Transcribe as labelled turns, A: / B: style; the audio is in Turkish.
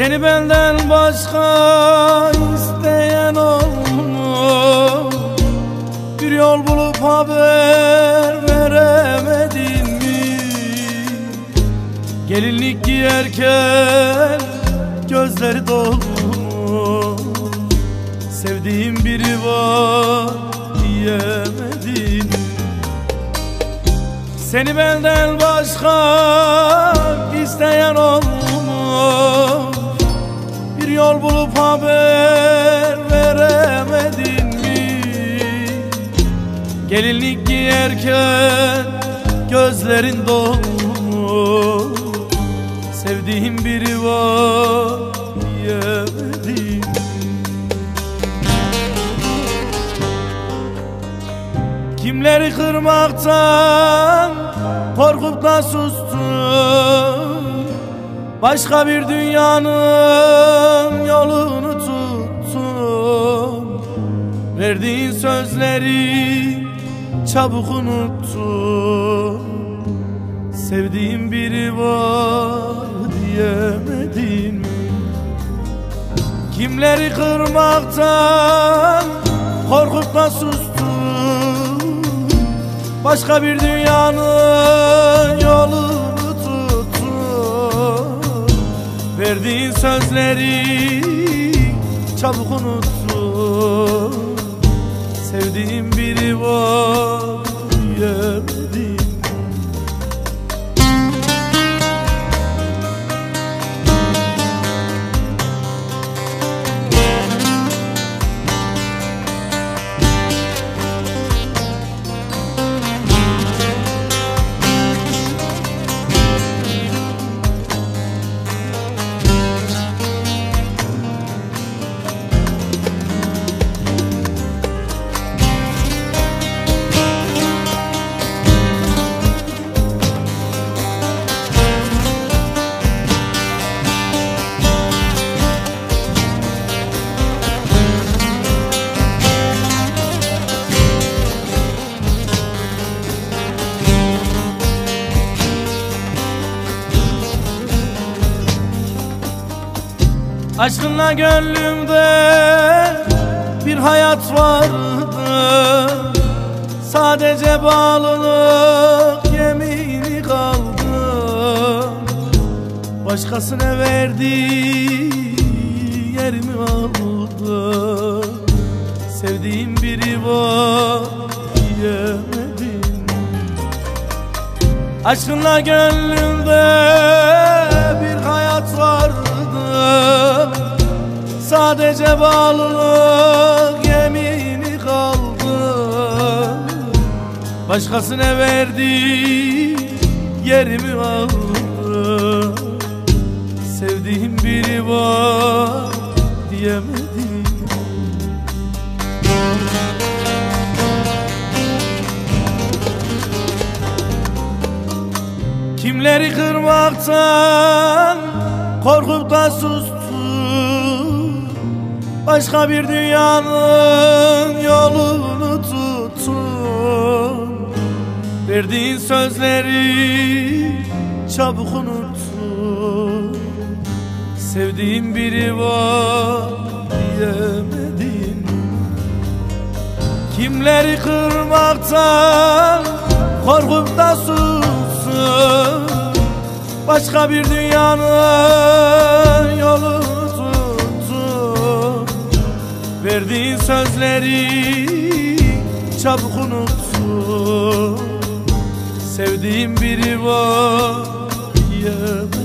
A: Seni benden başka isteyen olmuş Bir yol bulup haber veremedin mi? Gelinlik giyerken gözleri dolmuş Sevdiğim biri var diyemedin mi? Seni benden başka isteyen olmuş Giyerken gözlerin dolmuş. Sevdiğim biri var diyemedin Kimleri kırmaktan korkup da sustum. Başka bir dünyanın yolunu tuttum. Verdiğin sözleri çabuk unuttum. Sevdiğim biri var diyemedin mi? Kimleri kırmaktan korkup da sustum. Başka bir dünyanın yolunu tuttum. Verdiğin sözleri çabuk unuttum Sevdiğim biri var diyemedim Aşkınla gönlümde bir hayat vardı. Sadece bağlılık yemini kaldı. Başkasına verdi yerimi aldı. Sevdiğim biri var diyemedim. Aşkınla gönlümde Sadece bağlılık yemini kaldı Başkasına verdi yerimi aldı Sevdiğim biri var diyemedim. Kimleri kırmaktan korkup da sustum Başka bir dünyanın yolunu tuttum Verdiğin sözleri çabuk unuttum Sevdiğim biri var diyemedim Kimleri kırmaktan korkup da sustum Başka bir dünyanın yolunu Verdiğin sözleri çabuk unuttum Sevdiğim biri var diyemem